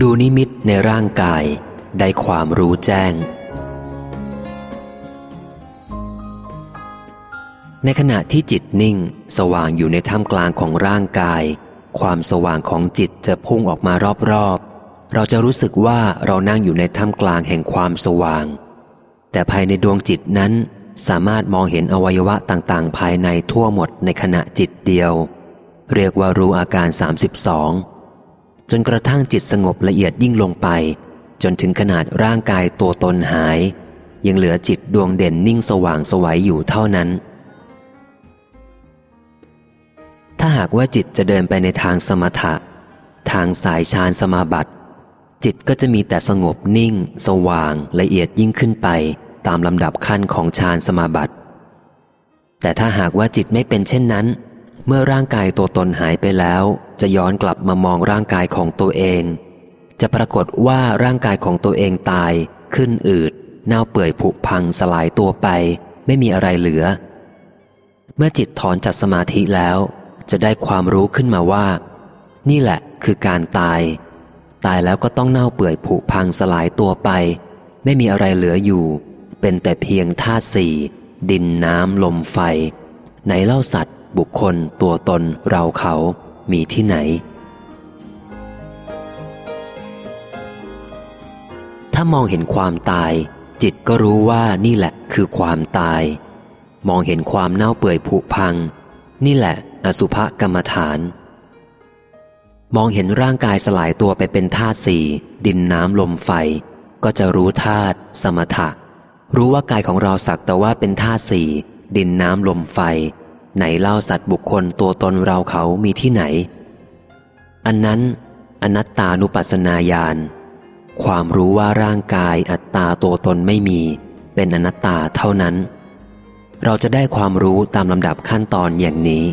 ดูนิมิตในร่างกายได้ความรู้แจ้ง ในขณะที่จิตนิ่ง สว่างอยู่ในท่ามกลางของร่างกาย ความสว่างของจิตจะพุ่งออกมารอบๆ เราจะรู้สึกว่าเรานั่งอยู่ในท่ามกลางแห่งความสว่าง แต่ภายในดวงจิตนั้น สามารถมองเห็นอวัยวะต่างๆ ภายในทั่วหมดในขณะจิตเดียว เรียกว่ารู้อาการ 32 จนกระทั่งจิตสงบละเอียดยิ่งลงไป จนถึงขนาดร่างกายตัวตนหาย ยังเหลือจิตดวงเด่นนิ่งสว่างสวัยอยู่เท่านั้น ถ้าหากว่าจิตจะเดินไปในทางสมถะ ทางสายฌานสมาบัติ จิตก็จะมีแต่สงบนิ่ง สว่างละเอียดยิ่งขึ้นไป ตามลำดับขั้นของฌานสมาบัติ แต่ถ้าหากว่าจิตไม่เป็นเช่นนั้น เมื่อร่างกายตัวตนหายไปแล้ว จะย้อนกลับมามองร่างกายของตัวเอง จะปรากฏว่าร่างกายของตัวเองตาย ขึ้นอืดเน่าเปื่อยผุพังสลายตัวไป ไม่มีอะไรเหลือ เมื่อจิตถอนจากสมาธิแล้ว จะได้ความรู้ขึ้นมาว่า นี่แหละคือการตาย ตายแล้วก็ต้องเน่าเปื่อยผุพังสลายตัวไป ไม่มีอะไรเหลืออยู่ เป็นแต่เพียงธาตุสี่ดินน้ำลมไฟไหนเล่าสัตว์ บุคคลตัวตนเราเขามีที่ไหน ถ้ามองเห็นความตาย จิตก็รู้ว่านี่แหละคือความตาย มองเห็นความเน่าเปื่อยผุพัง นี่แหละ อสุภกรรมฐาน มองเห็นร่างกายสลายตัวไปเป็นธาตุสี่ดินน้ำลมไฟ ก็จะรู้ธาตุสมถะ รู้ว่ากายของเราสักแต่ว่าเป็นธาตุสี่ดินน้ำลมไฟ ไหนเล่าสัตว์บุคคลตัวตนเราเขามีที่ไหน อันนั้นอนัตตานุปัสสนาญาณความรู้ว่าร่างกายอัตตาตัวตนไม่มี เป็นอนัตตาเท่านั้น เราจะได้ความรู้ตามลำดับขั้นตอนอย่างนี้